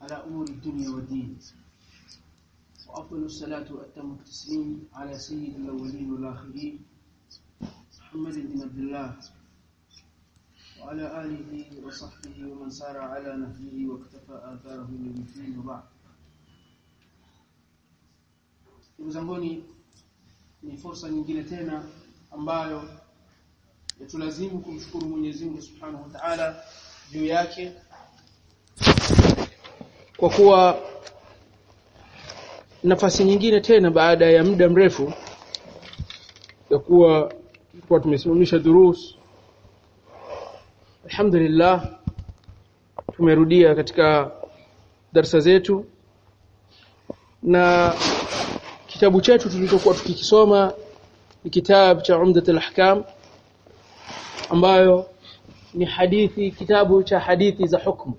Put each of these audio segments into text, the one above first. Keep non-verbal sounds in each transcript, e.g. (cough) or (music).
على أمور الدنيا والدين. وأفضل الصلاة وأتم التسليم على سيد الأولين والآخرين محمد بن عبد الله وعلى آله وصحبه ومن سار على نهجه واكتفى آثاره من الدين وبعد. Ndugu zanguni ni fursa nyingine tena ambayo yatulazimu kumshukuru Mwenyezi Mungu Subhanahu wa Ta'ala juu yake. Kwa kuwa nafasi nyingine tena baada ya muda mrefu ya kuwa kwa tumesimamisha durus alhamdulillah tumerudia katika darsa zetu na kitabu chetu tulichokuwa tukikisoma ni kitabu cha Umdat al-Ahkam ambayo ni hadithi kitabu cha hadithi za hukumu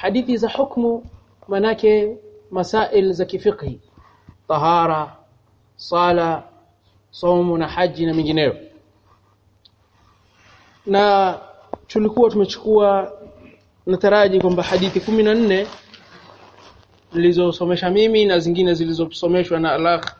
hadithi za hukmu manake masail za kifiqhi. Tahara sala somo na haji na mingineyo na tulikuwa tumechukua nataraji kwamba hadithi kumi na nne nilizosomesha mimi na zingine zilizosomeshwa na alakh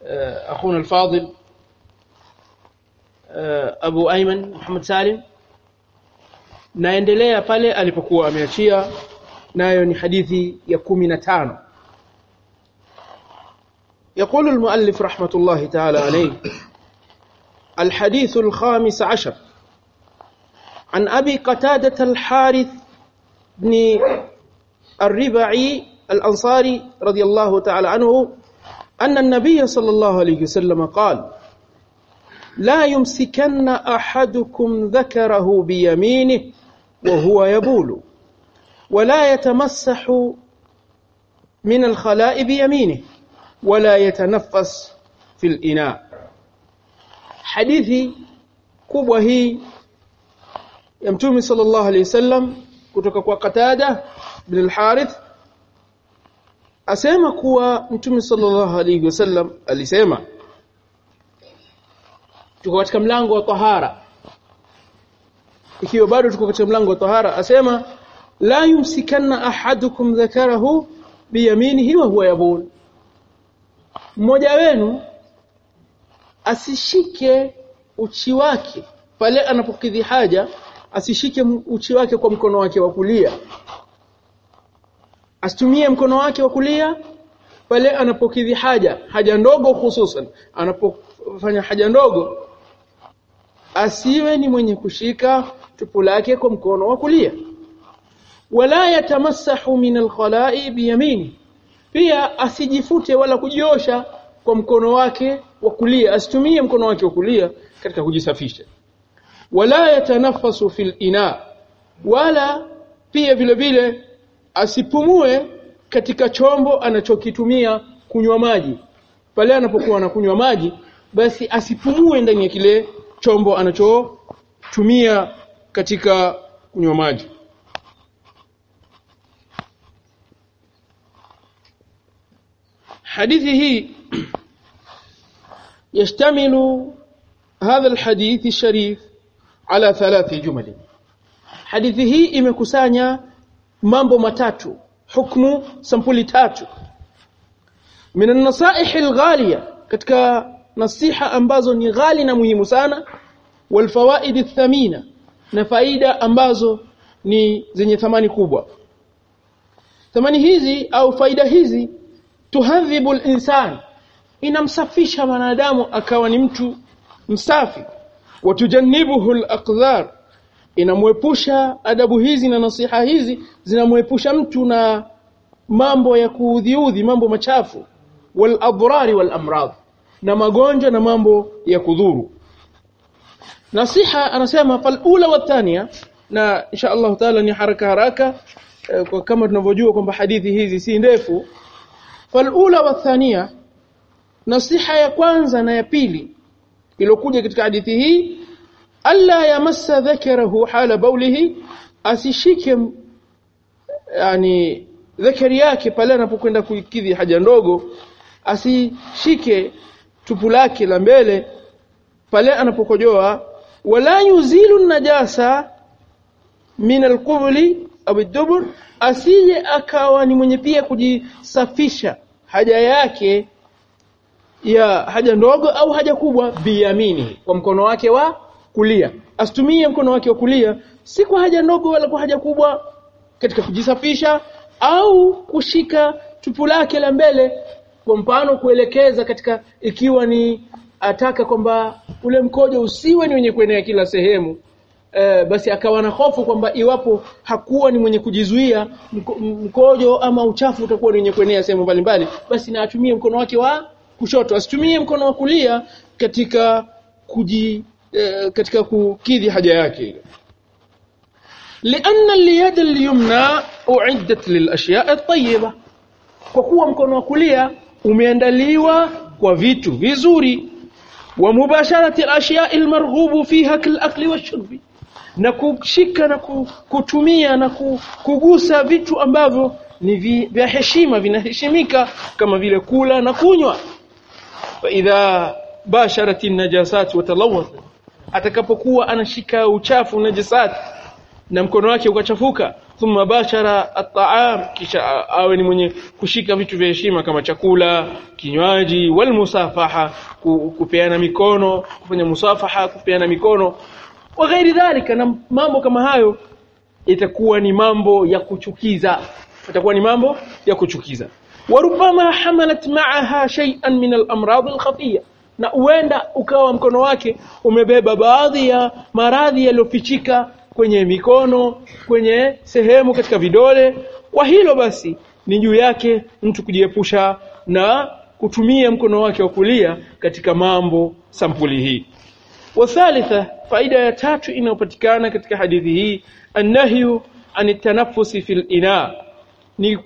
uh, akhuna alfadil uh, Abu Ayman Muhammad Salim naendelea pale alipokuwa ameachia nayo ni hadithi ya kumi na tano. يقول المؤلف رحمة الله تعالى عليه الحديث الخامس عشر عن أبي قتادة الحارث بن الربعي الأنصاري رضي الله تعالى عنه أن النبي صلى الله عليه وسلم قال لا يمسكن أحدكم ذكره بيمينه وهو يبول ولا يتمسح من الخلاء بيمينه ولا يتنفس في الإناء حديثي kubwa hii ya mtume sallallahu alayhi wasallam kutoka kwa Qatada bin al-Harith asema kuwa mtume sallallahu alayhi wasallam alisema tuko katika mlango wa tahara ikiwa bado tuko katika mlango wa tahara asema la yumsikanna ahadukum dhakarahu biyaminihi wa huwa yabun. Mmoja wenu asishike uchi wake pale anapokidhi haja asishike uchi wake kwa mkono wake wa kulia. Asitumie mkono wake wa kulia pale anapokidhi haja haja ndogo hususan anapofanya haja ndogo. Asiwe ni mwenye kushika tupu lake kwa mkono wa kulia. Wala yatamassahu min alkhala'i biyamini pia asijifute wala kujiosha kwa mkono wake wa kulia. Asitumie mkono wake wa kulia katika kujisafisha. Wala yatanafasu fil ina. Wala pia vile vile asipumue katika chombo anachokitumia kunywa maji. Pale anapokuwa anakunywa maji basi asipumue ndani ya kile chombo anachotumia katika kunywa maji hadithi hii يشتمل هذا الحديث الشريف على ثلاث جمل hadithi hii imekusanya mambo matatu hukumu sampuli tatu min an-nasaih al-ghaliya katika nasiha ambazo ni ghali na muhimu sana wal fawaid ath-thamina na faida ambazo ni zenye thamani kubwa. Thamani hizi au faida hizi tuhadhibu al-insan inamsafisha mwanadamu akawa ni mtu msafi. Watujannibuhu al-aqdar inamwepusha adabu hizi na nasiha hizi zinamwepusha mtu na mambo ya kuudhiudhi mambo machafu. Wal adrari wal na magonjwa na mambo ya kudhuru nasiha anasema fal ula wa thania na insha Allah taala ni haraka haraka eh, kwa kama tunavyojua kwamba hadithi hizi si ndefu. Fal ula wa thania nasiha ya kwanza na ya pili iliyokuja katika hadithi hii alla yamassa dhakarahu hala baulihi asishike yani dhakari yake pale anapokwenda kuikidhi haja ndogo asishike tupu lake la mbele pale anapokojoa wala yuzilu najasa min alqubli au dubur asije akawa ni mwenye pia kujisafisha haja yake ya haja ndogo au haja kubwa biyamini kwa mkono wake wa kulia. Asitumie mkono wake wa kulia si kwa haja ndogo wala kwa haja kubwa katika kujisafisha au kushika tupu lake la mbele. Kwa mfano kuelekeza katika ikiwa ni ataka kwamba ule mkojo usiwe ni wenye kuenea kila sehemu e, basi akawa na hofu kwamba iwapo hakuwa ni mwenye kujizuia mko, mkojo ama uchafu utakuwa ni wenye kuenea sehemu mbalimbali basi na atumie mkono wake wa kushoto asitumie mkono wa kulia katika kuji e, katika kukidhi haja yake ile لأن اليد اليمنى أعدت للأشياء الطيبة kwa kuwa mkono wa kulia umeandaliwa kwa vitu vizuri wa mubasharati المرغوب فيها kal-akli wash-shurbi na kushika na kutumia na kugusa vitu ambavyo ni vya heshima vinaheshimika kama vile kula na kunywa. Fa idha basharati an-najasat wa talawwat atakapokuwa anashika uchafu najasat na mkono wake ukachafuka thumma bashara at-ta'am kisha awe ni mwenye kushika vitu vya heshima kama chakula kinywaji wal musafaha kupeana mikono kufanya musafaha kupeana mikono. Wa ghairi dhalika na mambo kama hayo itakuwa ni mambo ya kuchukiza. Itakuwa ni mambo ya kuchukiza. Warubama hamalat ma'aha shay'an min al-amrad al-khafiya na uenda ukawa mkono wake umebeba baadhi ya maradhi yaliyofichika kwenye mikono kwenye sehemu katika vidole. Kwa hilo basi ni juu yake mtu kujiepusha na kutumia mkono wake wa kulia katika mambo sampuli hii. Wathalitha faida ya tatu inayopatikana katika hadithi hii annahyu an tanaffusi fil ina. Ni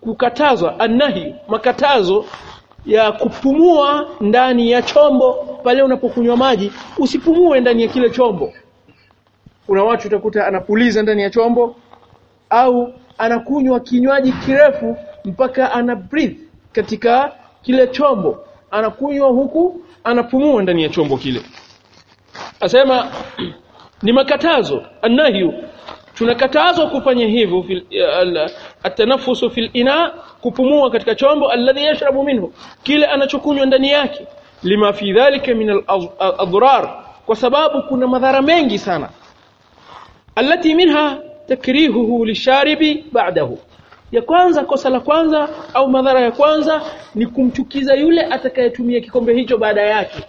kukatazwa annahyu makatazo ya kupumua ndani ya chombo. Pale unapokunywa maji usipumue ndani ya kile chombo kuna watu utakuta anapuliza ndani ya chombo au anakunywa kinywaji kirefu mpaka ana breathe katika kile chombo. Anakunywa huku anapumua ndani ya chombo kile. Asema (clears throat) ni makatazo anahyu tunakatazwa kufanya hivyo fil atanafusu fil ina kupumua katika chombo alladhi yashrabu minhu kile anachokunywa ndani yake. Lima fi dhalika min al-adrar. Kwa sababu kuna madhara mengi sana alati minha takrihuhu lisharibi ba'dahu ya kwanza kosa la kwanza au madhara ya kwanza ni kumchukiza yule atakayetumia kikombe hicho baada yake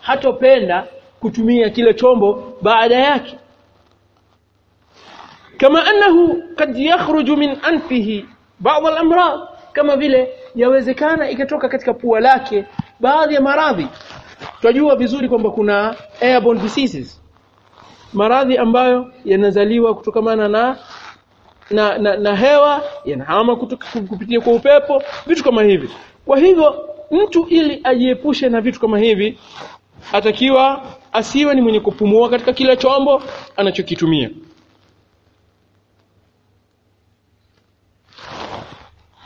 hatopenda kutumia kile chombo baada yake kama annahu kad yakhruju min anfihi ba'd al-amrad kama vile yawezekana ikatoka katika pua lake baadhi ya maradhi tunajua vizuri kwamba kuna airborne diseases maradhi ambayo yanazaliwa kutokamana na na, na, na hewa yanahama kupitia kwa upepo vitu kama hivi. Kwa hivyo mtu ili ajiepushe na vitu kama hivi atakiwa asiwe ni mwenye kupumua katika kila chombo anachokitumia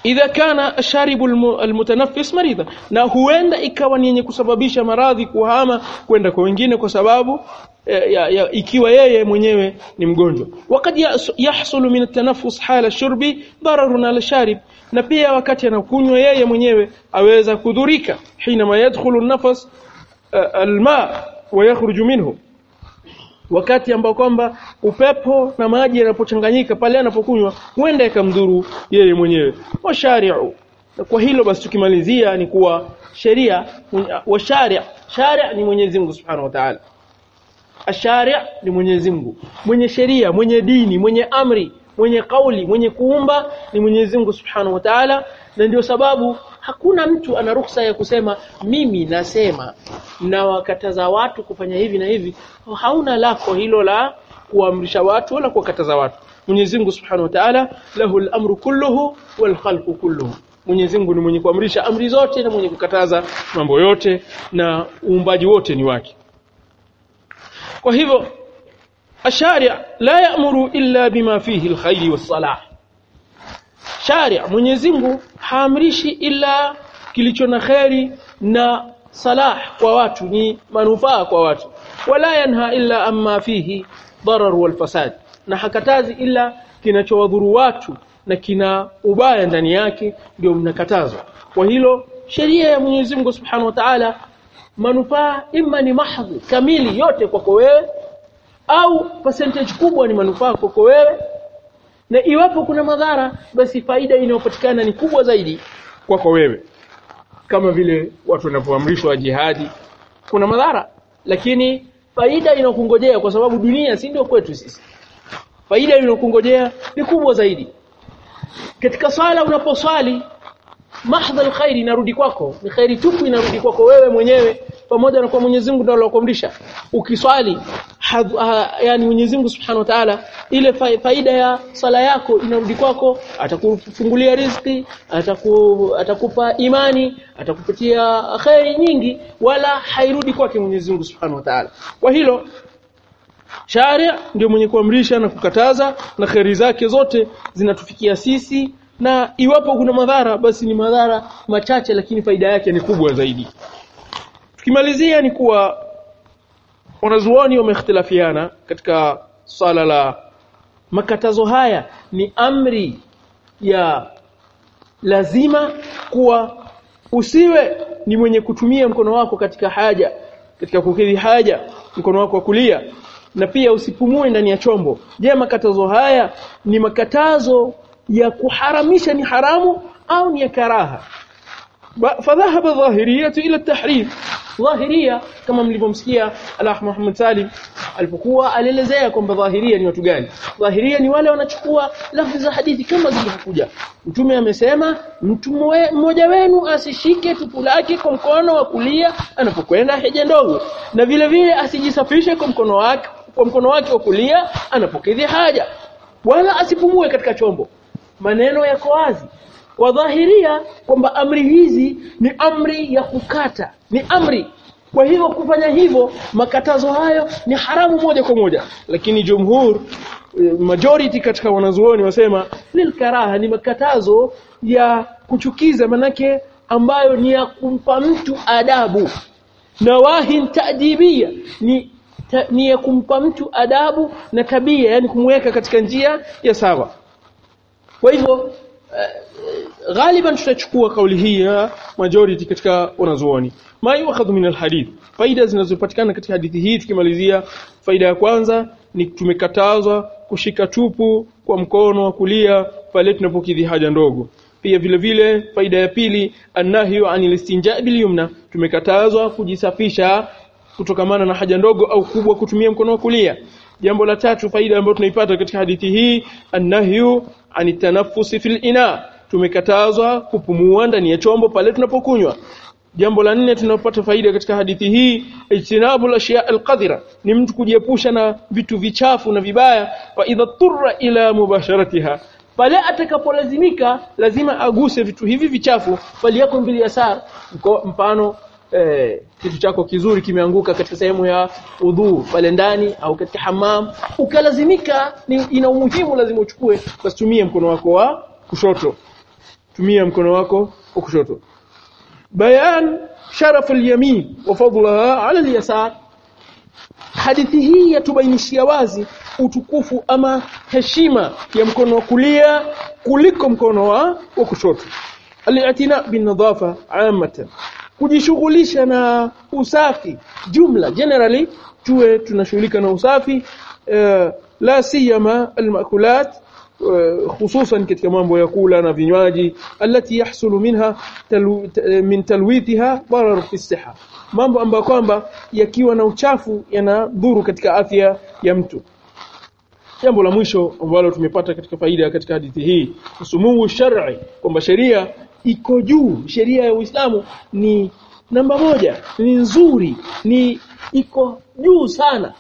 idha kana sharibu almutanaffis maridha, na huenda ikawa ni yenye kusababisha maradhi kuhama kwenda kwa wengine kwa sababu ya, ya, ikiwa yeye mwenyewe ni mgonjwa. Wakad yahsulu min at-tanaffus hala shurbi dararun ala sharib. Na pia wakati anakunywa yeye mwenyewe aweza kudhurika. Hina yadkhulu an-nafas alma wa yakhruju minhu wakati ambao kwamba upepo na maji yanapochanganyika pale anapokunywa huenda ikamdhuru yeye mwenyewe. Washari'u kwa hilo basi tukimalizia ni kuwa sheria washari' shari' ni Mwenyezi Mungu Subhanahu wa Ta'ala. Ashari' ni Mwenyezi Mungu. Mwenye sheria mwenye dini mwenye amri mwenye kauli mwenye kuumba ni Mwenyezi Mungu Subhanahu wa Ta'ala. Na ndio sababu hakuna mtu ana ruhusa ya kusema mimi nasema na wakataza watu kufanya hivi na hivi. Hauna lako hilo la kuamrisha watu wala kuwakataza watu. Mwenyezi Mungu Subhanahu wa Ta'ala lahul amru kulluhu wal khalqu kulluhu. Mwenyezi Mungu ni mwenye kuamrisha amri zote na mwenye kukataza mambo yote na uumbaji wote ni wake. Kwa hivyo ashari la ya'muru illa bima fihi alkhairi was salah sharia. Mwenyezi Mungu haamrishi ila kilicho na khairi na salah kwa watu ni manufaa kwa watu. Wala yanha illa amma fihi darar wal fasad. Na hakatazi ila kinachowadhuru watu na kina ubaya ndani yake ndio mnakatazwa. Kwa hilo sheria ya Mwenyezi Mungu Subhanahu wa Ta'ala manufaa imma ni mahdhi kamili yote kwako wewe au percentage kubwa ni manufaa kwako wewe na iwapo kuna madhara basi faida inayopatikana ni kubwa zaidi. Kwako wewe. Kama vile watu wanapoamrishwa jihadi kuna madhara. Lakini faida inakungojea kwa sababu dunia si ndio kwetu sisi. Faida inakungojea ni kubwa zaidi. Katika swala unaposwali mahdhal khairi inarudi kwako. Ni khairi tupu inarudi kwako wewe mwenyewe pamoja na kwa Mwenyezi Mungu ndio alokuamrisha ukiswali yani Mwenyezi Mungu Subhanahu wa Ta'ala ile fa, faida ya sala yako inarudi kwako atakufungulia riziki ataku, atakupa imani atakupatia khairi nyingi wala hairudi kwake Mwenyezi Mungu Subhanahu wa Ta'ala. Kwa hilo sharia ndio mwenye kuamrisha na kukataza na khairi zake zote zinatufikia sisi na iwapo kuna madhara basi ni madhara machache lakini faida yake ni kubwa zaidi tukimalizia ni kuwa wanazuoni wamehitilafiana katika swala la makatazo haya. Ni amri ya lazima kuwa usiwe ni mwenye kutumia mkono wako katika haja katika kukidhi haja mkono wako wa kulia na pia usipumue ndani ya chombo. Je makatazo haya ni makatazo ya kuharamisha ni haramu au ni ya karaha فذهب الظاهريه الى التحريم ظاهريه kama mlivyomsikia Alah Muhammad Salim alipokuwa alielezea kwamba dhahiria ni watu gani dhahiria ni wale wanachukua lafzi za hadithi kama zilivyokuja mtume amesema mtu mmoja wenu asishike tupu lake kwa mkono wa kulia anapokwenda haja ndogo na vile vile asijisafishe kwa mkono wake kwa mkono wake wa kulia anapokidhi haja wala asipumue katika chombo maneno yako wazi kwa dhahiria kwamba amri hizi ni amri ya kukata ni amri. Kwa hivyo kufanya hivyo makatazo hayo ni haramu moja kwa moja. Lakini jumhur majority katika wanazuoni wasema lilkaraha ni makatazo ya kuchukiza manake ambayo ni ya kumpa mtu adabu. Nawahi ta'dibia ni ta, ni ya kumpa mtu adabu na tabia yani kumweka katika njia ya sawa. Kwa hivyo غالبا tutachukua kauli hii ya majority katika wanazuoni ma yuakhadhu min alhadith faida zinazopatikana katika hadithi hii tukimalizia faida ya kwanza ni tumekatazwa kushika tupu kwa mkono wa kulia pale tunapokidhi haja ndogo pia vile vile faida ya pili annahyu anil istinja bil yumna tumekatazwa kujisafisha kutokamana na haja ndogo au kubwa kutumia mkono wa kulia. Jambo la tatu faida ambayo tunaipata katika hadithi hii annahyu anitanafusi fil ina. Tumekatazwa kupumua ndani ya chombo pale tunapokunywa. Jambo la nne tunapata faida katika hadithi hii ijtinabu al-ashya al-qadira ni mtu kujiepusha na vitu vichafu na vibaya fa idha turra ila mubasharatiha. Pale atakapolazimika lazima aguse vitu hivi vichafu. Bali yako mbili yasar mfano eh, kitu chako kizuri kimeanguka katika sehemu ya udhu pale ndani au katika hamam ukalazimika ni, ina umuhimu lazima uchukue. Basi tumie mkono wako wa kushoto. Tumia mkono wako wa kushoto. Bayan sharaf al-yamin wa fadlaha ala al-yasar. Hadithi hii yatubainishia wazi utukufu ama heshima ya mkono wa kulia kuliko mkono wa, kushoto. Al-i'tina bin nadhafa amatan kujishughulisha na usafi. Jumla generally tuwe tunashughulika na usafi uh, la siyama almakulat uh, hususan katika mambo ya kula na vinywaji alati yahsulu minha talu, min talwithiha darar fi siha. Mambo ambayo kwamba yakiwa na uchafu yanadhuru katika afya ya mtu. Jambo la mwisho ambalo tumepata katika faida katika hadithi hii usumuhu shar'i kwamba sheria iko juu. Sheria ya Uislamu ni namba moja ni nzuri ni iko juu sana.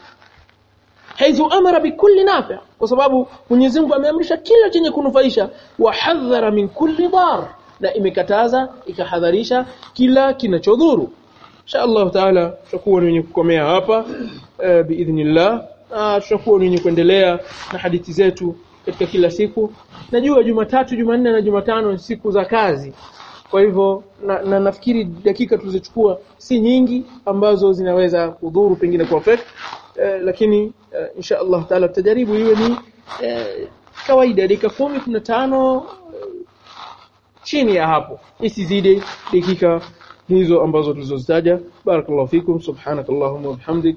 Haithu amara bikulli nafi kwa sababu Mwenyezi Mungu ameamrisha kila chenye kunufaisha wa hadhara min kulli dar na imekataza ikahadharisha kila kinachodhuru. Insha Allah taala tutakuwa wenye kukomea hapa uh, biidhnillah tutakuwa wenye kuendelea na hadithi zetu katika kila siku. Najua Jumatatu Jumanne na Jumatano siku za kazi. Kwa hivyo na, na nafikiri dakika tulizochukua si nyingi ambazo zinaweza kudhuru pengine kwa fek eh, lakini eh, insha Allah taala tutajaribu iwe ni eh, kawaida dakika 10 15 chini ya hapo. Isizidi dakika hizo ambazo tulizozitaja. Barakallahu fikum subhanakallahumma wa bihamdik